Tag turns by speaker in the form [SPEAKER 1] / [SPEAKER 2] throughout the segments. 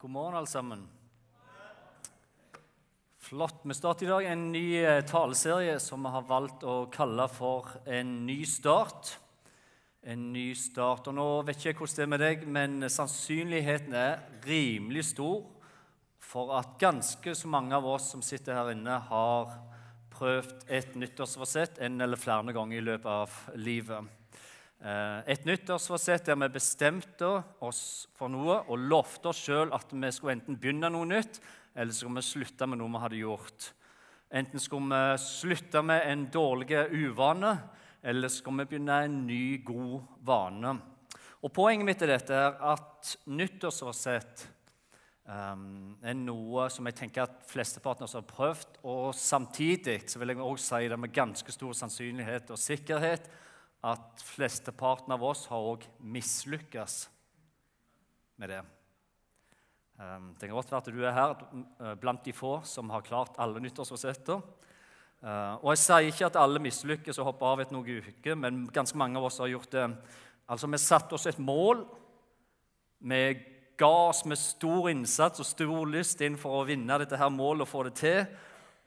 [SPEAKER 1] God morgen, alle sammen. Flott. Vi starter i dag en ny eh, taleserie som vi har valgt å kalle for En ny start. En ny start. Og Nå vet ikke jeg hvordan det er med deg, men sannsynligheten er rimelig stor for at ganske så mange av oss som sitter her inne, har prøvd et nyttårsforsett en eller flere ganger i løpet av livet. Eh, et nyttårsforsett der vi bestemte oss for noe og lovte oss sjøl at vi skulle enten begynne noe nytt, eller skulle vi slutte med noe vi hadde gjort. Enten skulle vi slutte med en dårlig uvane, eller skulle vi begynne en ny, god vane. Og Poenget mitt til dette er at nyttårsforsett um, er noe som jeg tenker at flesteparten har prøvd. Og samtidig så vil jeg også si det med ganske stor sannsynlighet og sikkerhet at flesteparten av oss har òg mislykkes med det. Ehm, det kan godt være at du er her eh, blant de få som har klart alle nyttårsforsetter. Eh, og Jeg sier ikke at alle mislykkes og hopper av etter noen uker, men ganske mange av oss har gjort det. Altså, Vi satte oss et mål. Vi ga oss med stor innsats og stor lyst inn for å vinne dette her målet og få det til.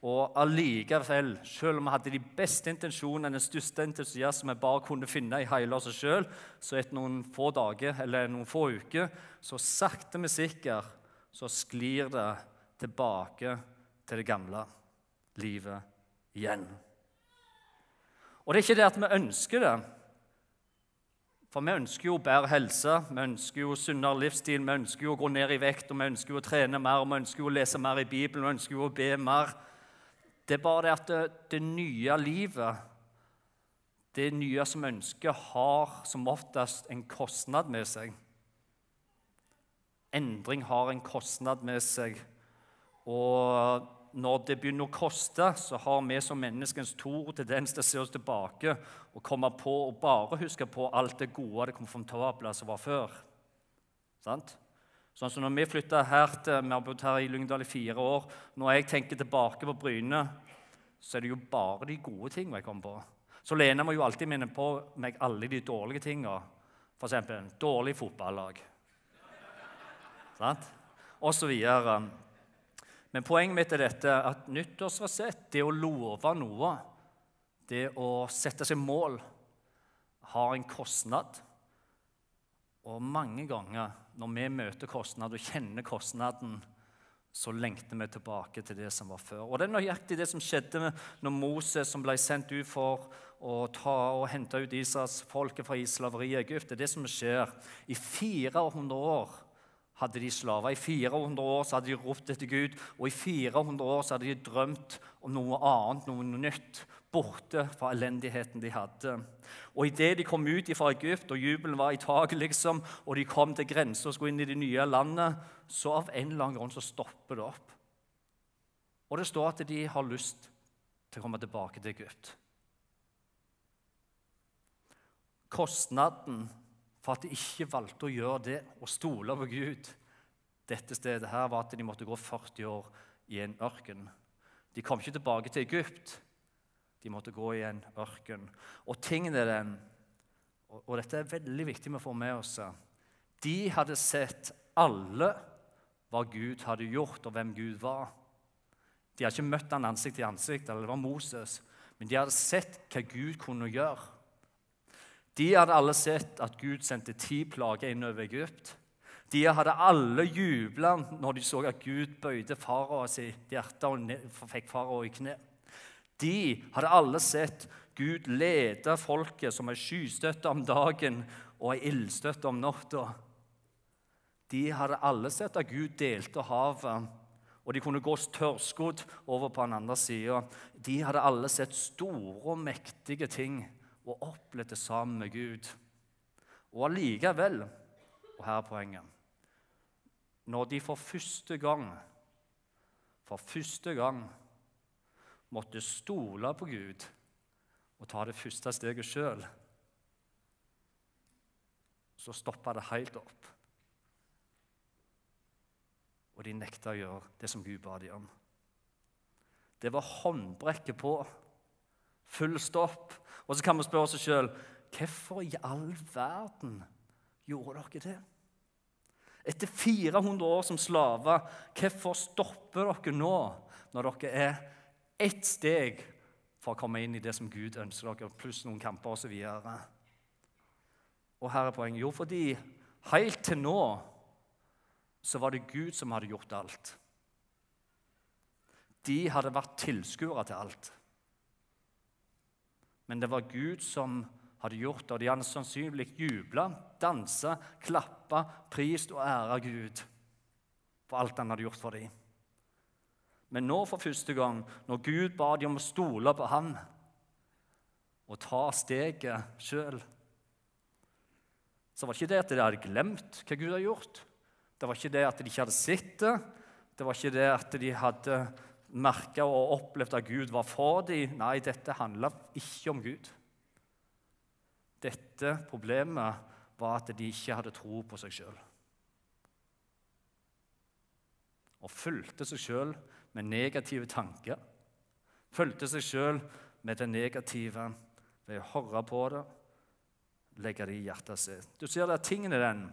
[SPEAKER 1] Og allikevel, selv om vi hadde de beste intensjonene, den største entusiasmen vi bare kunne finne i hele oss sjøl, så etter noen få dager eller noen få uker, så sakte, men sikkert så sklir det tilbake til det gamle livet igjen. Og det er ikke det at vi ønsker det. For vi ønsker jo bedre helse, vi ønsker jo sunnere livsstil, vi ønsker jo å gå ned i vekt, og vi ønsker jo å trene mer, vi ønsker jo å lese mer i Bibelen, vi ønsker jo å be mer. Det er bare det at det, det nye livet, det nye som ønsker, har som oftest en kostnad med seg. Endring har en kostnad med seg. Og når det begynner å koste, så har vi som menneskens to tendens til å se oss tilbake og komme på og bare huske på alt det gode, det komfortable som var før. Sant? Sånn som når Vi flytta her til, vi har bodd her i Lyngdal i fire år. Når jeg tenker tilbake på Bryne, så er det jo bare de gode tingene jeg kommer på. Så Lene må jo alltid minne på meg alle de dårlige tingene. F.eks. dårlig fotballag. Sant? Og så videre. Men poenget mitt er dette at nyttårsforsett, det å love noe, det å sette seg mål, har en kostnad. Og mange ganger når vi møter kostnad og kjenner kostnaden, så lengter vi tilbake til det som var før. Og Det er nøyaktig det som skjedde når Moses som ble sendt ut for å ta og hente ut Israels folket fra slaveri i Egypt. Det er det som skjer. I 400 år hadde de slaver. I 400 år så hadde de ropt etter Gud, og i 400 år så hadde de drømt om noe annet, noe nytt, borte fra elendigheten de hadde. Og Idet de kom ut fra Egypt, og jubelen var i taket, liksom, og de kom til grensa og skulle inn i det nye landet, så av en eller annen grunn så stopper det opp. Og det står at de har lyst til å komme tilbake til Egypt. Kostnaden for at de ikke valgte å gjøre det og stole på Gud dette stedet her, var at de måtte gå 40 år i en ørken. De kom ikke tilbake til Egypt. De måtte gå i en ørken. Og tingene den, og dette er veldig viktig å få med oss De hadde sett alle hva Gud hadde gjort, og hvem Gud var. De hadde ikke møtt han ansikt til ansikt, eller det var Moses, men de hadde sett hva Gud kunne gjøre. De hadde alle sett at Gud sendte ti plager innover Egypt. De hadde alle jubla når de så at Gud bøyde farao sitt hjerte og fikk farao i kne. De hadde alle sett Gud lede folket som ei skystøtte om dagen og ei ildstøtte om natta. De hadde alle sett at Gud delte havet, og de kunne gå tørrskodd over på den andre sida. De hadde alle sett store og mektige ting og opplevd det sammen med Gud. Og allikevel, og her er poenget Når de for første gang, for første gang måtte stole på Gud og ta det første steget sjøl, så stoppa det helt opp. Og de nekta å gjøre det som Gud ba dem om. Det var håndbrekket på. Full stopp. Og så kan vi spørre oss sjøl hvorfor i all verden gjorde dere det? Etter 400 år som slaver, hvorfor stopper dere nå, når dere er ett steg for å komme inn i det som Gud ønsker dere, pluss noen kamper osv.? Og, og her er poenget. Jo, fordi helt til nå så var det Gud som hadde gjort alt. De hadde vært tilskuere til alt. Men det var Gud som hadde gjort det, og de hadde sannsynlig jubla, dansa, klappa, prist og æra Gud for alt han hadde gjort for dem. Men nå for første gang, når Gud ba dem om å stole på ham og ta steget sjøl, så var det ikke det at de hadde glemt hva Gud hadde gjort. Det var ikke det at de ikke hadde sett det. Det var ikke det at de hadde merka og opplevd at Gud var for dem. Nei, dette handla ikke om Gud. Dette problemet var at de ikke hadde tro på seg sjøl. Og fulgte seg sjøl med negative tanker. Fulgte seg sjøl med det negative ved å høre på det, legge det i hjertet sitt. Du ser det tingen er den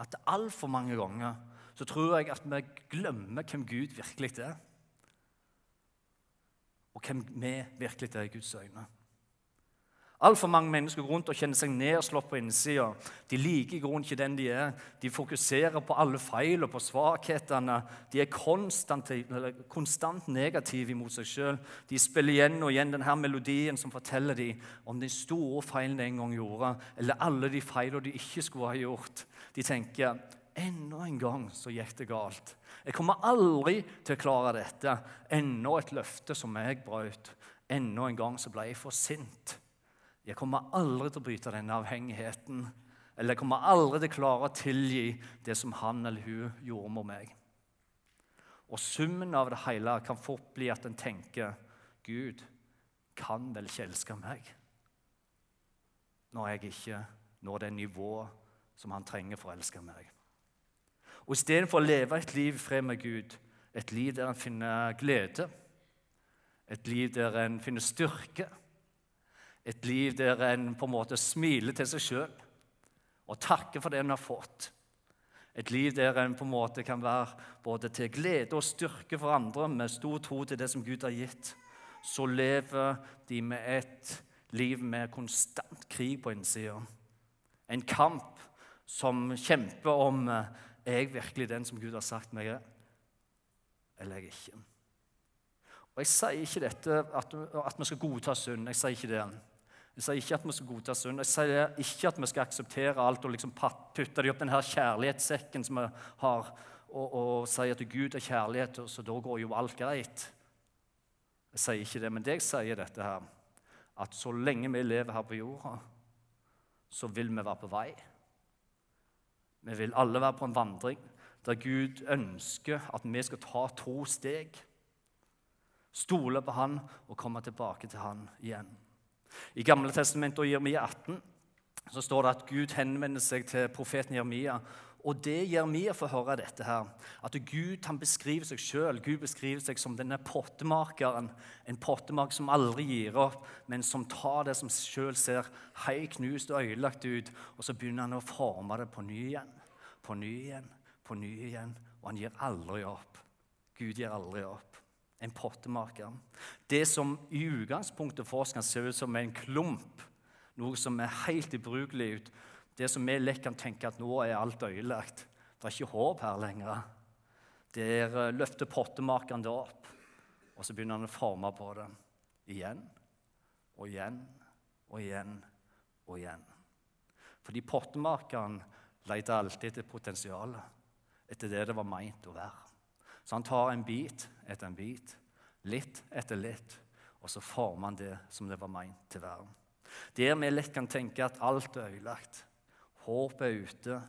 [SPEAKER 1] at altfor mange ganger så tror jeg at vi glemmer hvem Gud virkelig er. Og hvem vi virkelig er i Guds øyne. Altfor mange mennesker går rundt og kjenner seg nedslått på innsida. De liker i grunnen ikke den de er. De fokuserer på alle feil og på svakhetene. De er konstant, konstant negative mot seg sjøl. De spiller igjen og igjen denne melodien som forteller dem om de store feilene de en gang gjorde, eller alle de feilene de ikke skulle ha gjort. De tenker Enda en gang så gikk det galt. Jeg kommer aldri til å klare dette. Enda et løfte som jeg brøt. Enda en gang så ble jeg for sint. Jeg kommer aldri til å bryte denne avhengigheten. Eller jeg kommer aldri til å klare å tilgi det som han eller hun gjorde mot meg. Og summen av det hele kan fort bli at en tenker Gud kan vel ikke elske meg når jeg ikke når det nivået som han trenger for å elske meg. Og Istedenfor å leve et liv i fred med Gud, et liv der en finner glede, et liv der en finner styrke et liv der en på en måte smiler til seg sjøl og takker for det en har fått. Et liv der en på en måte kan være både til glede og styrke for andre med stor tro til det som Gud har gitt. Så lever de med et liv med konstant krig på innsida. En kamp som kjemper om er jeg virkelig den som Gud har sagt meg er, eller er jeg ikke. Og Jeg sier ikke dette at, at vi skal godta synd. Jeg sier ikke det. Jeg sier ikke at vi skal godta synd. Jeg sier ikke at vi skal akseptere alt og liksom putte det opp her kjærlighetssekken som vi har, og, og si at Gud er kjærlighet, så da går jo alt greit. Jeg sier ikke det, men det jeg sier dette her, at så lenge vi lever her på jorda, så vil vi være på vei. Vi vil alle være på en vandring der Gud ønsker at vi skal ta to steg. Stole på Han og komme tilbake til Han igjen. I Gamle testamentet og Jeremia 18 så står det at Gud henvender seg til profeten Jeremia. Og det Jeremia får høre dette her, at Gud han beskriver seg selv, Gud beskriver seg som denne pottemakeren. En pottemaker som aldri gir opp, men som tar det som selv ser helt knust og ødelagt ut, og så begynner han å forme det på ny igjen. På ny igjen, på ny igjen. Og han gir aldri opp. Gud gir aldri opp en pottemaker. Det som i utgangspunktet for oss kan se ut som en klump, noe som er helt ubrukelig ut, det som vi lett kan tenke at nå er alt ødelagt, det er ikke håp her lenger. Der eh, løfter pottemakeren det opp, og så begynner han å forme på det igjen og igjen og igjen og igjen. Fordi pottemakeren leter alltid etter potensialet, etter det det var meint å være. Så han tar en bit etter en bit, litt etter litt, og så former han det som det var meint til verden. Der vi lett kan tenke at alt er ødelagt, håpet er ute,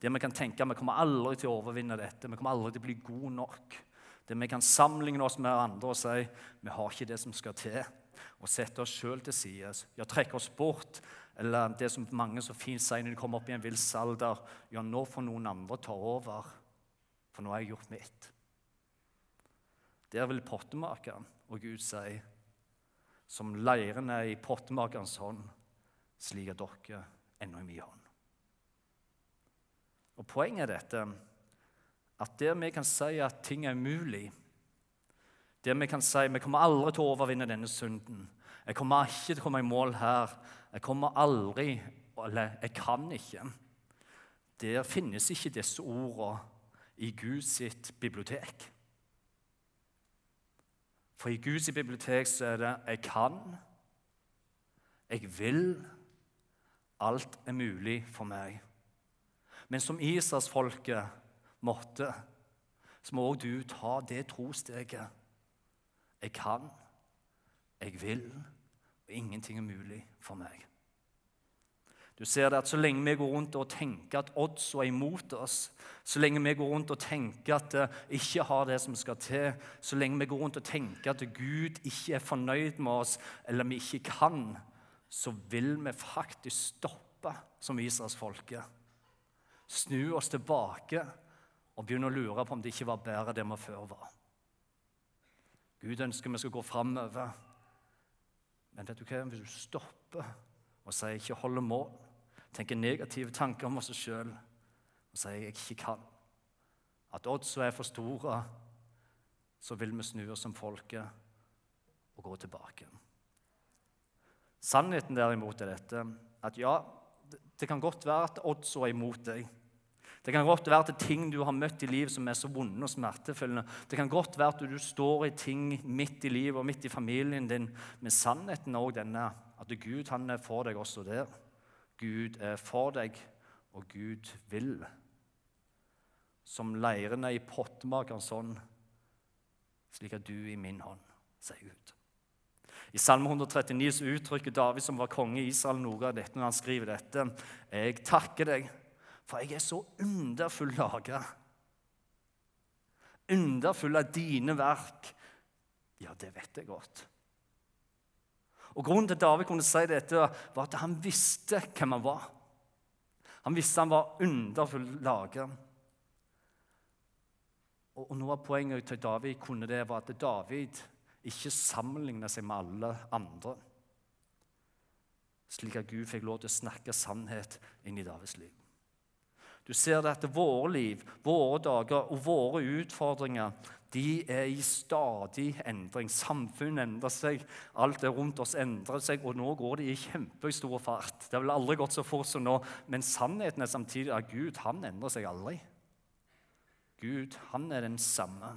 [SPEAKER 1] der vi kan tenke at vi kommer aldri til å overvinne dette, vi kommer aldri til å bli gode nok, der vi kan sammenligne oss med andre og si vi har ikke det som skal til, og sette oss sjøl til side, ja, trekke oss bort, eller det som mange så fint sier når de kommer opp i en vill alder, ja, nå får noen andre ta over, for nå har jeg gjort mitt. Der vil pottemakeren og Gud si, som leiren er i pottemakerens hånd, slik er dere ennå i min hånd. Og Poenget er dette at der vi kan si at ting er umulig, der vi kan si vi kommer aldri til å overvinne denne synden Jeg kommer ikke til å komme i mål her. Jeg kommer aldri Eller jeg kan ikke. Der finnes ikke disse ordene i Guds bibliotek. For i Guds bibliotek så er det 'jeg kan', 'jeg vil', 'alt er mulig for meg'. Men som Israelsfolket måtte, så må du ta det trosteget. Jeg kan, jeg vil, og ingenting er mulig for meg. Du ser det at Så lenge vi går rundt og tenker at odds er imot oss, så lenge vi går rundt og tenker at vi ikke har det som skal til, så lenge vi går rundt og tenker at Gud ikke er fornøyd med oss, eller vi ikke kan, så vil vi faktisk stoppe som Israelsfolket. Snu oss tilbake og begynne å lure på om det ikke var bedre det vi før var. Gud ønsker vi skal gå framover. Men vet du hva? hvis du stopper og sier ikke holder mål, tenker negative tanker om oss sjøl og sier jeg ikke kan, at oddsa er for store, så vil vi snu oss som folket og gå tilbake. Sannheten derimot er dette at ja, det kan godt være at oddsa er imot deg. Det kan godt være at det er ting du har møtt i livet som er så vonde og smertefulle. Det kan godt være at du står i ting midt i livet og midt i familien din. Men sannheten er òg denne at Gud han er for deg også der. Gud er for deg, og Gud vil. Som leirene i pottemakerens hånd, slik er du i min hånd, sier Gud. I Salme 139 så uttrykker David, som var konge i Israel, noe av dette når han skriver dette. Jeg takker deg, for jeg er så underfull laga. Underfull av dine verk. Ja, det vet jeg godt. Og Grunnen til at David kunne si dette, var at han visste hvem han var. Han visste han var underfull lager. Og Noe av poenget til David kunne det var at David ikke sammenligna seg med alle andre, slik at Gud fikk lov til å snakke sannhet inn i Davids liv. Du ser det at våre liv, våre dager og våre utfordringer de er i stadig endring. Samfunnet endrer seg, alt det rundt oss endrer seg, og nå går det i kjempestor fart. Det har vel aldri gått så fort som nå, men sannheten er samtidig at Gud han endrer seg aldri. Gud, han er den samme.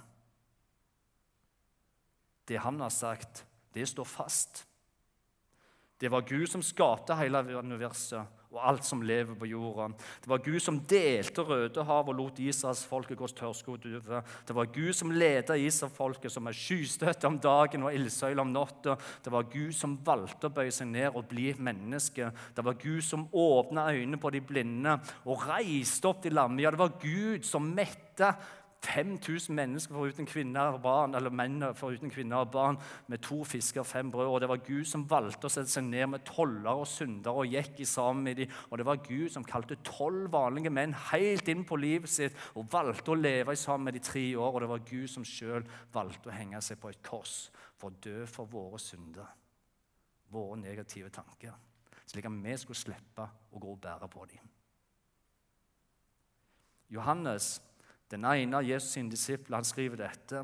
[SPEAKER 1] Det han har sagt, det står fast. Det var Gud som skapte hele universet og alt som lever på jorda. Det var Gud som delte Rødehavet og lot Israelsfolket gå tørrskodd over. Det var Gud som ledet Israelsfolket som er skystøtte om dagen og ildsøyle om natta. Det var Gud som valgte å bøye seg ned og bli menneske. Det var Gud som åpna øynene på de blinde og reiste opp de lamme. Ja, det var Gud som mette 5000 mennesker foruten kvinner og barn, eller menn foruten kvinner og barn, med to fisker og fem brød. Og Det var Gud som valgte å sette seg ned med toller og syndere og gikk i sammen med dem. Og det var Gud som kalte tolv vanlige menn helt inn på livet sitt og valgte å leve sammen med de tre år. Og det var Gud som sjøl valgte å henge seg på et kors for å dø for våre synder, våre negative tanker, slik at vi skulle slippe å gå og bære på dem. Johannes den ene av Jesus' sine disipler han skriver dette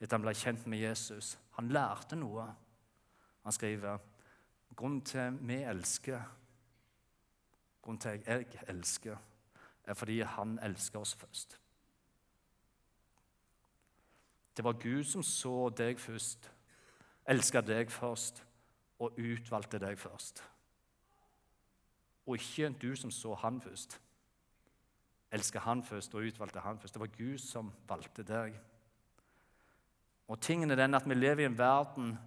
[SPEAKER 1] etter han ble kjent med Jesus. Han lærte noe. Han skriver grunnen til vi elsker, grunnen til jeg elsker, er fordi han elsker oss først. Det var Gud som så deg først, elska deg først og utvalgte deg først. Og ikke du som så han først elska han først og utvalgte han først. Det var Gud som valgte deg. Og tingen er den at Vi lever i en verden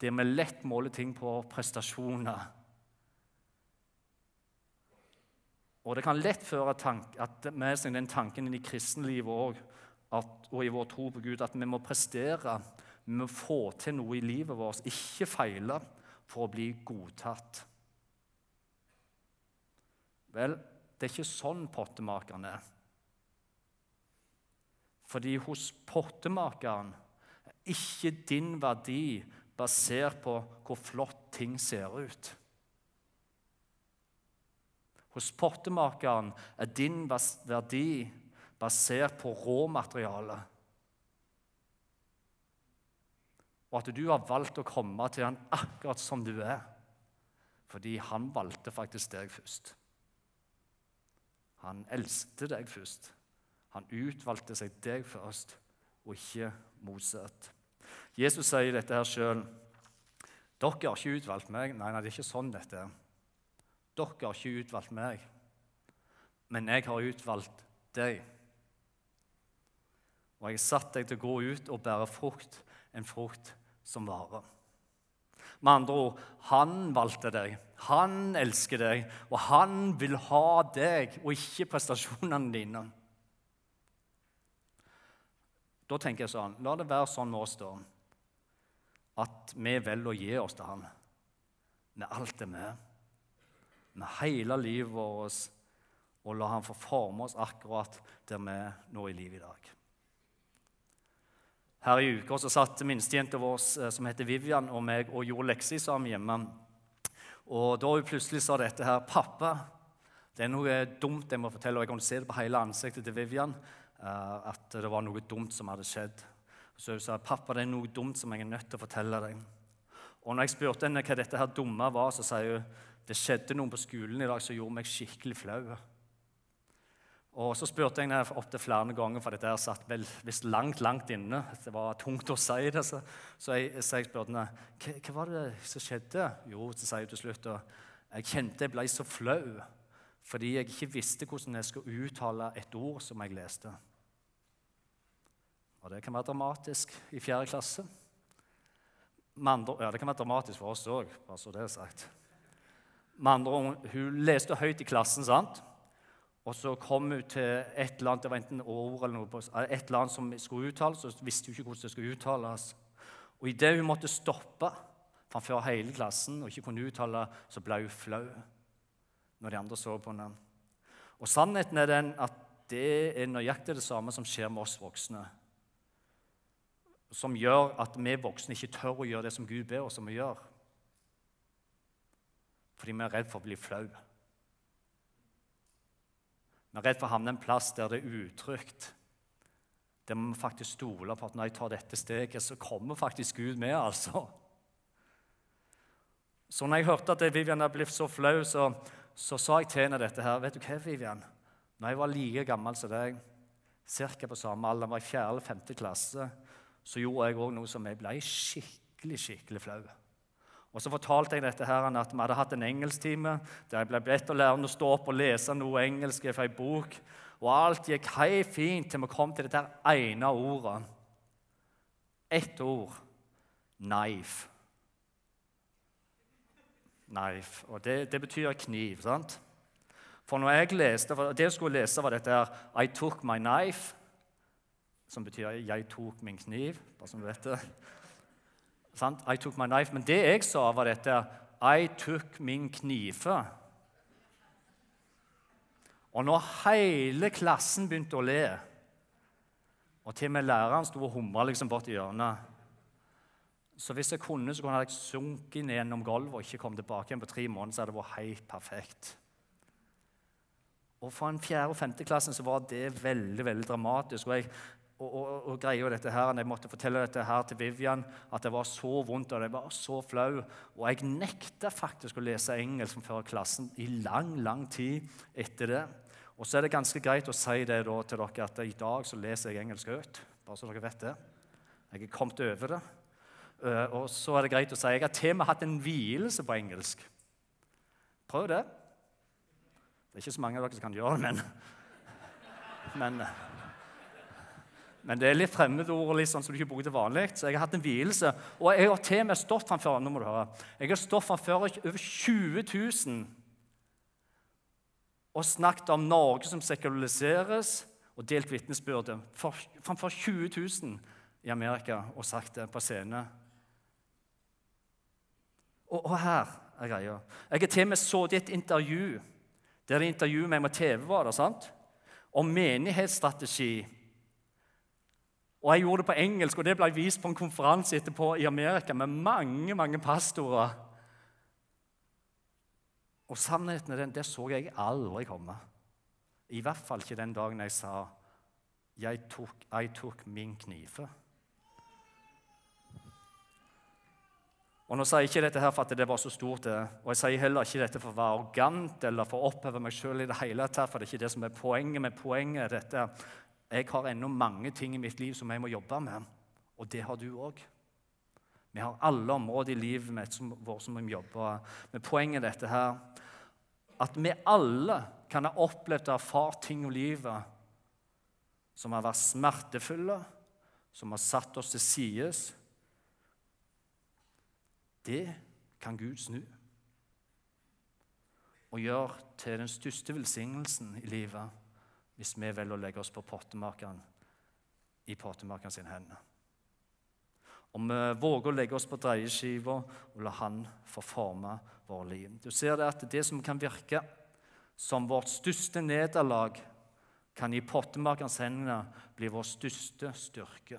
[SPEAKER 1] der vi lett måler ting på prestasjoner. Og Det kan lett føre tank, med seg den tanken inn i kristenlivet òg, og i vår tro på Gud, at vi må prestere, vi må få til noe i livet vårt, ikke feile for å bli godtatt. Vel, det er ikke sånn pottemakeren er. Fordi hos pottemakeren er ikke din verdi basert på hvor flott ting ser ut. Hos pottemakeren er din verdi basert på råmaterialet. Og at du har valgt å komme til han akkurat som du er. Fordi han valgte faktisk deg først. Han elsket deg først. Han utvalgte seg deg først, og ikke motsatt. Jesus sier dette her sjøl. Dere har ikke utvalgt meg. Nei, nei, det er ikke sånn dette er. Dere har ikke utvalgt meg, men jeg har utvalgt deg. Og jeg har satt deg til å gå ut og bære frukt, en frukt som varer. Med andre ord han valgte deg, han elsker deg, og han vil ha deg og ikke prestasjonene dine. Da tenker jeg sånn La det være sånn med oss, da, at vi velger å gi oss til han med alt det vi er med hele livet vårt og la Han få forme oss akkurat der vi er nå i livet i dag. Her i uka så satt minstejenta vår eh, som heter Vivian, og meg og gjorde lekser sammen hjemme. Og da hun plutselig sa dette her 'Pappa, det er noe dumt jeg må fortelle.' Og jeg kunne se det på hele ansiktet til Vivian eh, at det var noe dumt som hadde skjedd. Så hun sa 'Pappa, det er noe dumt som jeg er nødt til å fortelle deg'. Og når jeg spurte henne hva dette her dumme var, så sier hun det skjedde noe på skolen i dag som gjorde meg skikkelig flau. Og Så spurte jeg henne opptil flere ganger, for dette her satt vel visst langt langt inne. Det var tungt å si det. Så, så, jeg, jeg, spurte henne hva, var det som skjedde. Jo, så sier hun til slutt og jeg kjente jeg ble så flau fordi jeg ikke visste hvordan jeg skulle uttale et ord som jeg leste. Og det kan være dramatisk i fjerde klasse. Andre, ja, det kan være dramatisk for oss òg, bare så det er sagt. Andre Hun leste høyt i klassen, sant? Og så kom hun til et eller annet det var enten ord eller noe, et eller annet som skulle uttales, så visste hun ikke hvordan det skulle uttales. Og Idet hun måtte stoppe framfor hele klassen og ikke kunne uttale, så ble hun flau når de andre så på henne. Og Sannheten er den at det er nøyaktig det samme som skjer med oss voksne. Som gjør at vi voksne ikke tør å gjøre det som Gud ber oss om å gjøre fordi vi er redd for å bli flau. Vi er redd for å havne en plass der det er utrygt. Der vi faktisk stoler på at når jeg tar dette steget, så kommer faktisk Gud med. altså. Så når jeg hørte at Vivian hadde blitt så flau, så, så, sa jeg til henne dette her. Vet du hva, Vivian? Når jeg var like gammel som deg, ca. på samme alder, var i 4. eller 5. klasse, så gjorde jeg òg noe som jeg ble skikkelig, skikkelig flau. Og Så fortalte jeg dette her, at vi hadde hatt en engelsktime der jeg ble bedt å lære å stå opp og lese noe engelsk fra ei bok. Og alt gikk helt fint til vi kom til dette ene ordet. Ett ord knife. Knife. Og det, det, betyr kniv. sant? For når jeg leste, Det jeg skulle lese, var dette her I took my knife, som betyr 'jeg tok min kniv'. bare som du vet det. Sant? I took my knife. Men det jeg sa, var dette I took min knife. Og når hele klassen begynte å le, og til og med læreren sto og humra liksom borti hjørnet Så hvis jeg kunne, så kunne jeg sunket ned gjennom gulvet og ikke kommet tilbake igjen på tre måneder. så hadde det vært helt perfekt. Og For en fjerde- og femteklassen så var det veldig veldig dramatisk. og Jeg og, og, og greia dette her, Jeg måtte fortelle dette her til Vivian, at det var så vondt og det var så flau. Og jeg nekta faktisk å lese engelsk før klassen i lang, lang tid etter det. Og så er det ganske greit å si det da til dere at i dag så leser jeg engelsk høyt. Bare så dere vet det. Jeg er kommet over det. Eh, og så er det greit å si jeg har til og med hatt en hvilelse på engelsk. Prøv det. Det er ikke så mange av dere som kan gjøre det, men, men men det er litt fremmedord liksom, som du ikke bruker til vanlig. Så jeg har hatt en hvilelse. Og jeg har til med stått framfor nå må du høre, jeg har stått framfor over 20 000 og snakket om Norge som sekulariseres, og delt vitnesbyrde framfor 20 000 i Amerika og sagt det på scene. Og, og her er greia. Jeg har til og med sittet i et intervju der de intervjuet meg med TV var sant? om menighetsstrategi og Jeg gjorde det på engelsk, og det ble vist på en konferanse etterpå i Amerika med mange mange pastorer. Og sannheten er den, det så jeg aldri komme. I hvert fall ikke den dagen jeg sa jeg tok, jeg tok min knife. Og Nå sier jeg ikke dette her for at det var så stort, og jeg sier heller ikke dette for å være arrogant eller for å oppheve meg sjøl i det hele tatt, for det er ikke det som er poenget. Men poenget er dette jeg har ennå mange ting i mitt liv som jeg må jobbe med, og det har du òg. Vi har alle områder i livet vårt som vi må jobbe med. Poenget er dette her at vi alle kan ha opplevd og erfart ting i livet som har vært smertefulle, som har satt oss til sides. Det kan Gud snu og gjøre til den største velsignelsen i livet hvis vi velger å legge oss på pottemakeren i pottemakeren sine hender. Om vi våger å legge oss på dreieskiva og la Han få forme våre liv. Du ser det at det som kan virke som vårt største nederlag, kan i pottemakerens hender bli vår største styrke.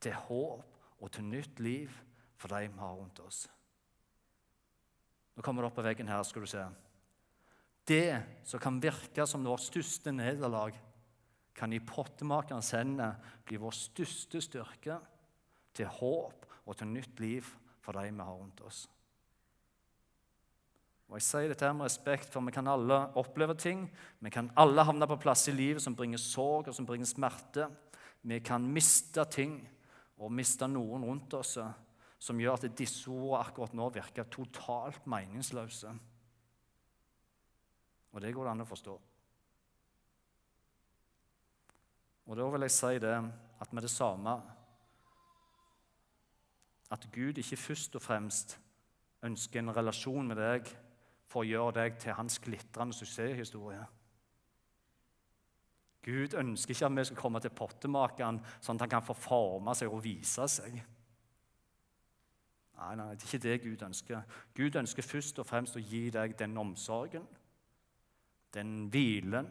[SPEAKER 1] Til håp og til nytt liv for de vi har rundt oss. Nå kommer det opp på veggen her, skal du se. Det som kan virke som vårt største nederlag, kan i pottemakerens hender bli vår største styrke til håp og til nytt liv for de vi har rundt oss. Og Jeg sier dette med respekt, for vi kan alle oppleve ting. Vi kan alle havne på plass i livet som bringer sorg og som bringer smerte. Vi kan miste ting og miste noen rundt oss som gjør at disse ordene akkurat nå virker totalt meningsløse. Og det går det an å forstå. Og da vil jeg si det at med det samme At Gud ikke først og fremst ønsker en relasjon med deg for å gjøre deg til hans glitrende suksesshistorie. Gud ønsker ikke at vi skal komme til pottemakeren sånn at han kan få forme seg og vise seg. Nei, nei, det er ikke det Gud ønsker. Gud ønsker først og fremst å gi deg den omsorgen, den hvilen,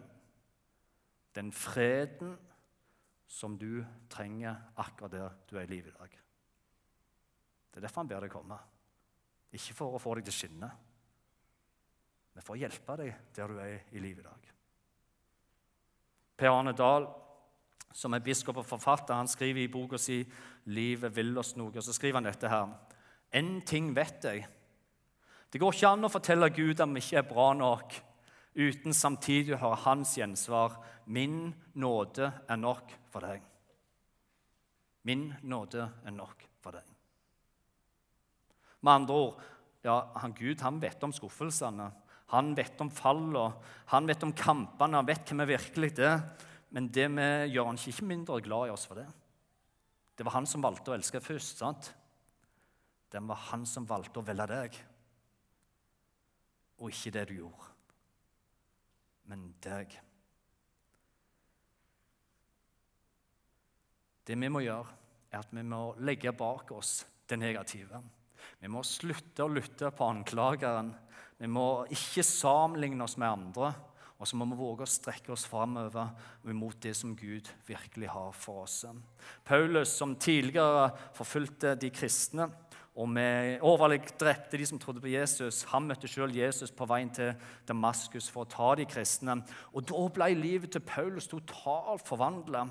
[SPEAKER 1] den freden som du trenger akkurat der du er i livet i dag. Det er derfor han ber deg komme. Ikke for å få deg til å skinne, men for å hjelpe deg der du er i livet i dag. Per Arne Dahl, som er biskop og forfatter, han skriver i boka si 'Livet vil oss noe'. og Så skriver han dette her. En ting vet jeg. Det går ikke an å fortelle Gud at vi ikke er bra nok, uten samtidig å høre hans gjensvar 'Min nåde er nok for deg'. Min nåde er nok for deg. Med andre ord, ja, han Gud han vet om skuffelsene. Han vet om fallene, han vet om kampene, han vet hvem vi virkelig er. Men det vi gjør han ikke mindre glad i oss for det. Det var han som valgte å elske først. sant? Det var han som valgte å velge deg, og ikke det du gjorde, men deg. Det vi må gjøre, er at vi må legge bak oss det negative. Vi må slutte å lytte på anklageren. Vi må ikke sammenligne oss med andre. Og så må vi våge å strekke oss framover mot det som Gud virkelig har for oss. Paulus, som tidligere forfulgte de kristne og vi overlegg drepte de som trodde på Jesus, han møtte selv Jesus på veien til Damaskus for å ta de kristne. Og Da ble livet til Paulus totalt forvandla.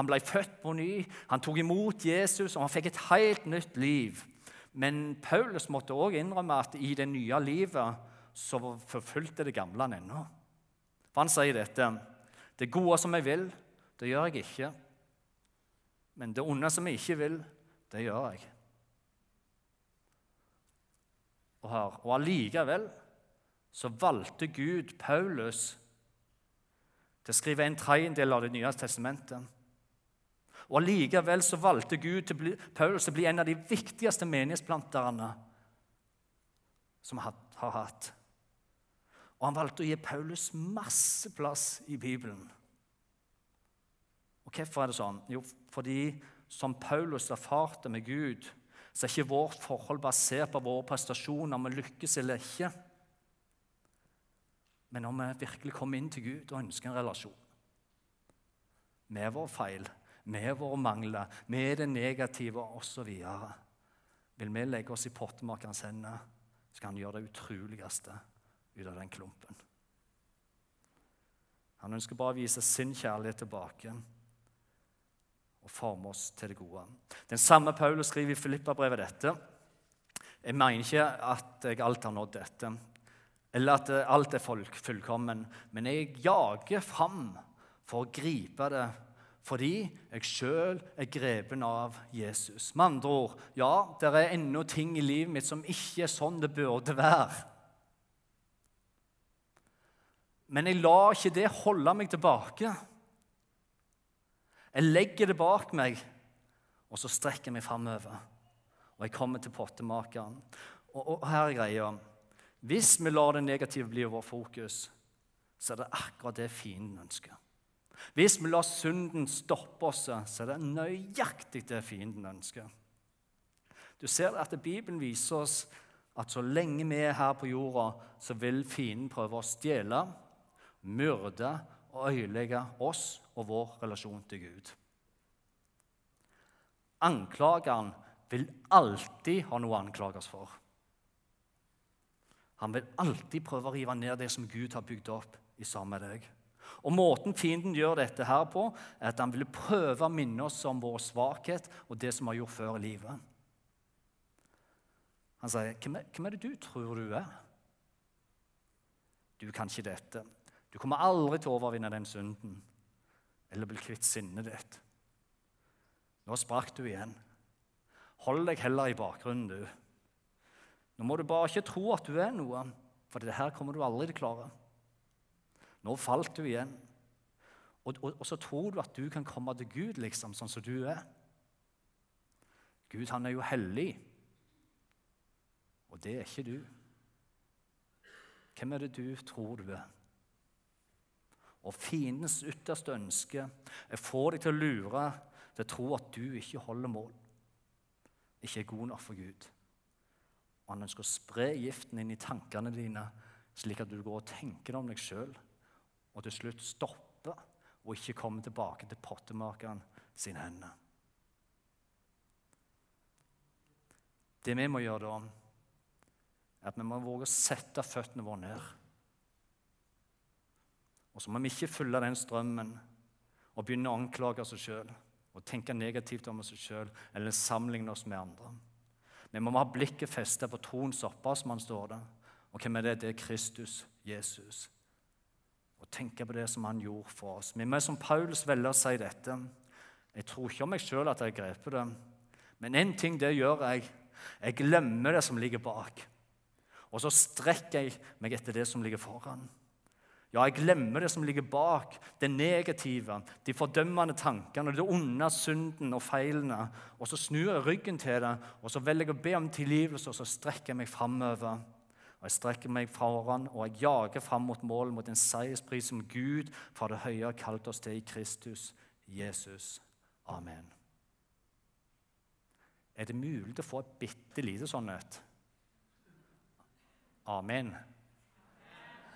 [SPEAKER 1] Han ble født på ny, han tok imot Jesus, og han fikk et helt nytt liv. Men Paulus måtte også innrømme at i det nye livet så forfulgte det gamle han ennå. For han sier dette Det gode som jeg vil, det gjør jeg ikke. Men det onde som jeg ikke vil, det gjør jeg. Og, her, og allikevel så valgte Gud Paulus til å skrive en tredjedel av Det nye testamentet. Og Allikevel så valgte Gud til bli, Paulus til å bli en av de viktigste menighetsplanterne som han har hatt. Og han valgte å gi Paulus masse plass i Bibelen. Og Hvorfor er det sånn? Jo, fordi som Paulus erfarte med Gud, så er ikke vårt forhold basert på våre prestasjoner, om vi lykkes eller ikke. Men om vi virkelig kommer inn til Gud og ønsker en relasjon. Med våre feil, med våre mangler, med det negative osv. Vil vi legge oss i pottemakerens hender, skal han gjøre det utroligste ut av den klumpen. Han ønsker bare å vise sin kjærlighet tilbake og forme oss til det gode. Den samme Paulus skriver i Filippabrevet dette. Jeg mener ikke at jeg alltid har nådd dette, eller at alt er fullkommen, men jeg jager fram for å gripe det fordi jeg sjøl er grepen av Jesus. Med andre ord, ja, det er ennå ting i livet mitt som ikke er sånn det burde være. Men jeg lar ikke det holde meg tilbake. Jeg legger det bak meg, og så strekker jeg meg framover. Og jeg kommer til pottemakeren. Og, og her er greia. Hvis vi lar det negative bli vår fokus, så er det akkurat det fienden ønsker. Hvis vi lar synden stoppe oss, så er det nøyaktig det fienden ønsker. Du ser at Bibelen viser oss at så lenge vi er her på jorda, så vil fienden prøve å stjele, myrde og øyelegge oss og vår relasjon til Gud. Anklageren vil alltid ha noe å anklage for. Han vil alltid prøve å rive ned det som Gud har bygd opp i sammen med deg. Og Måten fienden gjør dette her på, er at han vil prøve å minne oss om vår svakhet og det som vi har gjort før i livet. Han sier, er, 'Hvem er det du tror du er?' Du kan ikke dette. Du kommer aldri til å overvinne den synden eller bli kvitt sinnet ditt. Nå sprakk du igjen. Hold deg heller i bakgrunnen, du. Nå må du bare ikke tro at du er noe, for det her kommer du aldri til å klare. Nå falt du igjen. Og, og, og, så tror du at du kan komme til Gud liksom, sånn som du er. Gud, han er jo hellig. Og det er ikke du. Hvem er det du tror du er? Og fiendens ytterste ønske er å få deg til å lure til å tro at du ikke holder mål, ikke er god nok for Gud. Og han ønsker å spre giften inn i tankene dine, slik at du går og tenker om deg sjøl og til slutt stopper og ikke kommer tilbake til pottemakeren sine hender. Det vi må gjøre da, er at vi må våge å sette føttene våre ned. Og så må vi ikke følge den strømmen og begynne å anklage oss sjøl og tenke negativt om oss sjøl eller sammenligne oss med andre. Vi må ha blikket festet på troens opphavsmann, står det. Og hvem er det? Det er Kristus, Jesus og tenke på det som han gjorde for oss. Vi må som Paulus velge å si dette. Jeg tror ikke om meg sjøl at jeg grepet det, men én ting det gjør jeg. Jeg glemmer det som ligger bak, og så strekker jeg meg etter det som ligger foran. Ja, jeg glemmer det som ligger bak, det negative, de fordømmende tankene, det onde, synden og feilene. Og så snur jeg ryggen til det, og så velger jeg å be om tilgivelse, og så strekker jeg meg framover. Og Jeg strekker meg foran, og jeg jager fram mot målet, mot en seierspris som Gud fra det høye har kalt oss til i Kristus Jesus. Amen. Er det mulig å få et bitte lite sånn et? Amen.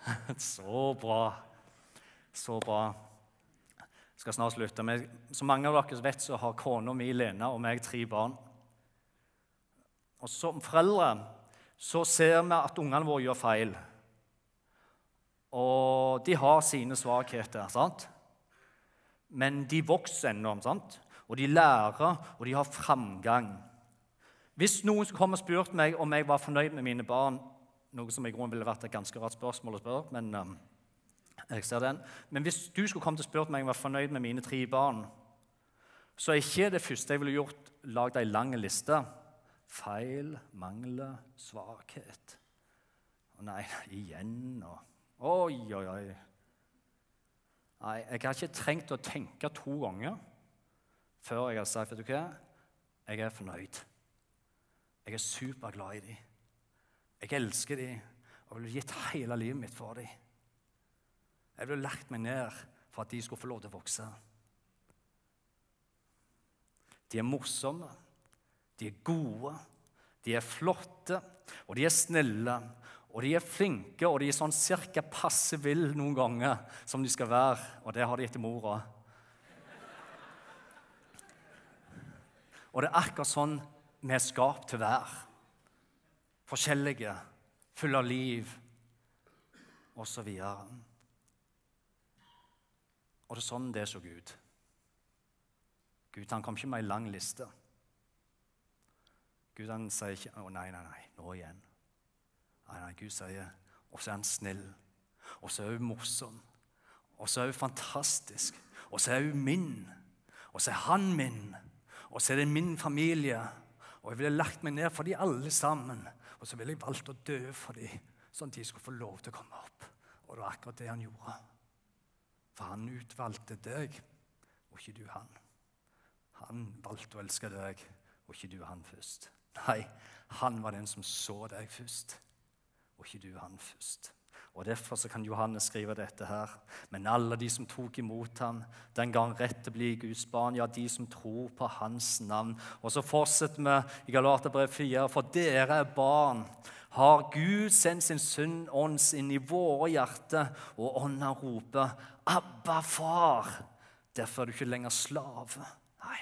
[SPEAKER 1] Så bra. Så bra. Jeg skal snart slutte. Men som mange av dere vet, så har kona mi Lena og meg tre barn. Og Som foreldre så ser vi at ungene våre gjør feil. Og de har sine svakheter, sant? men de vokser ennå. Sant? Og de lærer, og de har framgang. Hvis noen komme og spurte meg om jeg var fornøyd med mine barn Noe som i grunnen ville vært et ganske rart spørsmål å spørre, men um, jeg ser den. Men hvis du skulle komme til å spørre om jeg var fornøyd med mine tre barn, så er ikke det første jeg ville gjort, lagd ei lang liste feil, mangler, svakhet. Og nei, igjen og Oi, oi, oi. Nei, jeg har ikke trengt å tenke to ganger før jeg har sagt vet du hva, jeg er fornøyd. Jeg er superglad i dem. Jeg elsker dem og vil gitt hele livet mitt for dem. Jeg ville lagt meg ned for at de skulle få lov til å vokse. De er morsomme. De er gode, de er flotte, og de er snille. Og de er flinke, og de er sånn cirka passe vill noen ganger som de skal være. Og det har de etter mora. Og det er akkurat sånn vi er skapt til å være. Forskjellige, fulle av liv. osv. Og, og det er sånn det så Gud. Gud han kom ikke med ei lang liste. Gud han sier ikke 'Å, nei, nei, nei, nå igjen'. Nei, nei, Gud sier Og så er han snill. Og så er hun morsom. Og så er hun fantastisk. Og så er hun min. Og så er han min. Og så er det min familie. Og jeg ville lagt meg ned for de alle sammen. Og så ville jeg valgt å dø for dem, sånn at de skulle få lov til å komme opp. Og det var akkurat det han gjorde. For han utvalgte deg, og ikke du han. Han valgte å elske deg, og ikke du han først. Nei, han var den som så deg først, og ikke du han først. Og Derfor så kan Johannes skrive dette her. Men alle de som tok imot ham, den gang rett til å bli Guds barn, ja, de som tror på hans navn. Og så fortsetter vi i Galaterbrev 4.: For dere er barn. Har Gud sendt sin sunn ånds inn i våre hjerter, og ånda roper 'Abba, far'. Derfor er du ikke lenger slave. Nei,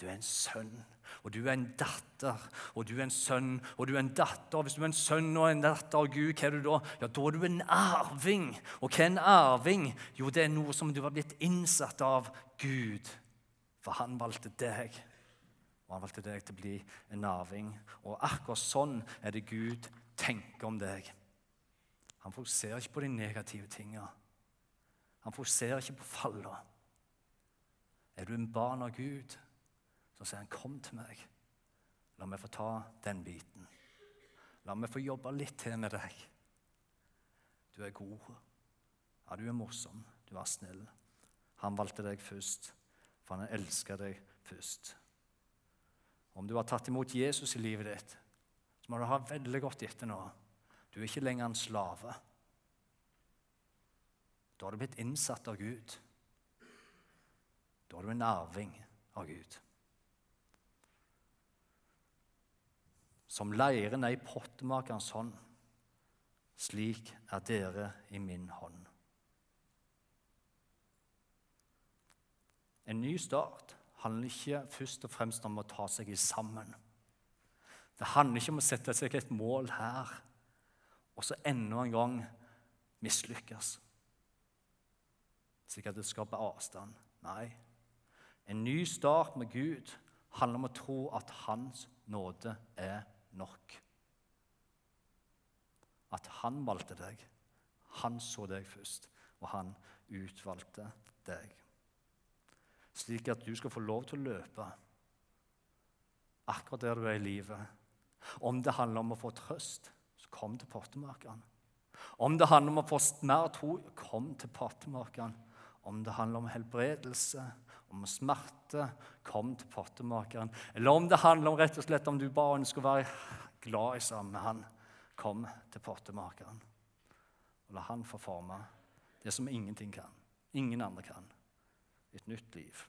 [SPEAKER 1] du er en sønn og du er en datter, og du er en sønn, og du er en datter. Hvis du er en sønn og en datter av Gud, hva er du da? Ja, Da er du en arving. Og hva er en arving? Jo, det er noe som du har blitt innsatt av Gud. For han valgte deg, og han valgte deg til å bli en arving. Og akkurat sånn er det Gud tenker om deg. Han fokuserer ikke på de negative tingene. Han fokuserer ikke på fallet. Er du en barn av Gud? Så sier han, 'Kom til meg. La meg få ta den biten. La meg få jobbe litt til med deg. Du er god. Ja, du er morsom. Du er snill. Han valgte deg først, for han elsker deg først. Om du har tatt imot Jesus i livet ditt, så må du ha veldig godt etter nå. Du er ikke lenger en slave. Da har du blitt innsatt av Gud. Da er du en arving av Gud. Som leiren er i pottemakerens hånd, slik er dere i min hånd. En ny start handler ikke først og fremst om å ta seg sammen. Det handler ikke om å sette seg et mål her og så enda en gang mislykkes. Slik at det skaper avstand. Nei. En ny start med Gud handler om å tro at Hans nåde er nok. At han valgte deg. Han så deg først, og han utvalgte deg. Slik at du skal få lov til å løpe akkurat der du er i livet. Om det handler om å få trøst, så kom til pottemakeren. Om det handler om å få mer tro, kom til pottemakeren. Om det handler om helbredelse, om smerte, kom til pottemakeren. Eller om det handler om rett og slett om du bare ønsker å være glad i sammen med han, kom til pottemakeren. Og la han få forme det som ingenting kan, ingen andre kan. Et nytt liv.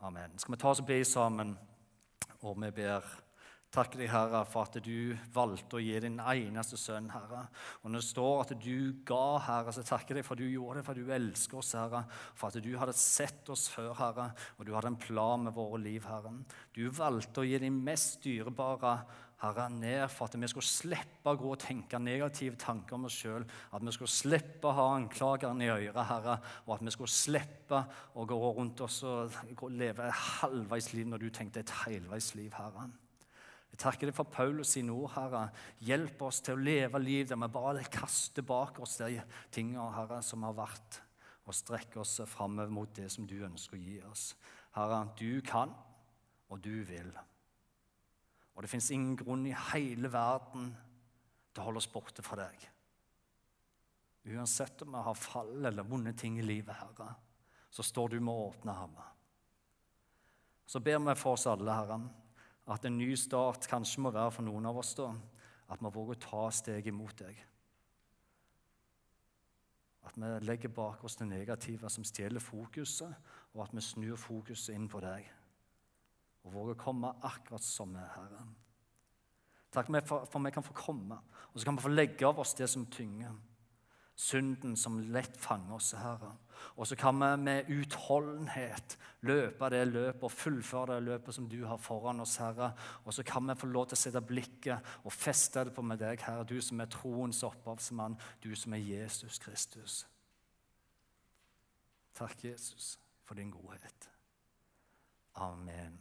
[SPEAKER 1] Amen. Skal vi ta oss og be sammen, og vi ber Takker deg, Herre, for at du valgte å gi din eneste sønn, Herre. Og når det står at du ga, Herre, så takker jeg deg for at du gjorde det, for at du elsker oss, Herre. For at du hadde sett oss før, Herre, og du hadde en plan med våre liv, Herre. Du valgte å gi din mest dyrebare Herre, ned for at vi skulle slippe å gå og tenke negative tanker om oss sjøl. At vi skulle slippe å ha anklageren i øret, Herre, og at vi skulle slippe å gå rundt oss og leve halvveis liv når du tenkte et helveis liv, Herre. Takker deg for Paulus sine ord, Herre. Hjelp oss til å leve liv der vi bare kaster bak oss de tingene Herre, som har vært, og strekker oss framover mot det som du ønsker å gi oss. Herre, du kan, og du vil. Og det fins ingen grunn i hele verden til å holde oss borte fra deg. Uansett om vi har fall eller vonde ting i livet, Herre, så står du med åpne armer. Så ber vi for oss alle, Herre at en ny start kanskje må være for noen av oss da, at vi våger å ta steget mot deg. At vi legger bak oss det negative som stjeler fokuset, og at vi snur fokuset inn på deg. Og våger å komme akkurat som vi er, Herre. Takk for, at vi kan få komme, og så kan vi få legge av oss det som tynger. Synden som lett fanger oss, Herre. Og så kan vi med utholdenhet løpe det løpet og fullføre det løpet som du har foran oss, Herre. Og så kan vi få lov til å sette blikket og feste det på med deg, Herre, du som er troens opphavsmann, du som er Jesus Kristus. Takk, Jesus, for din godhet. Amen.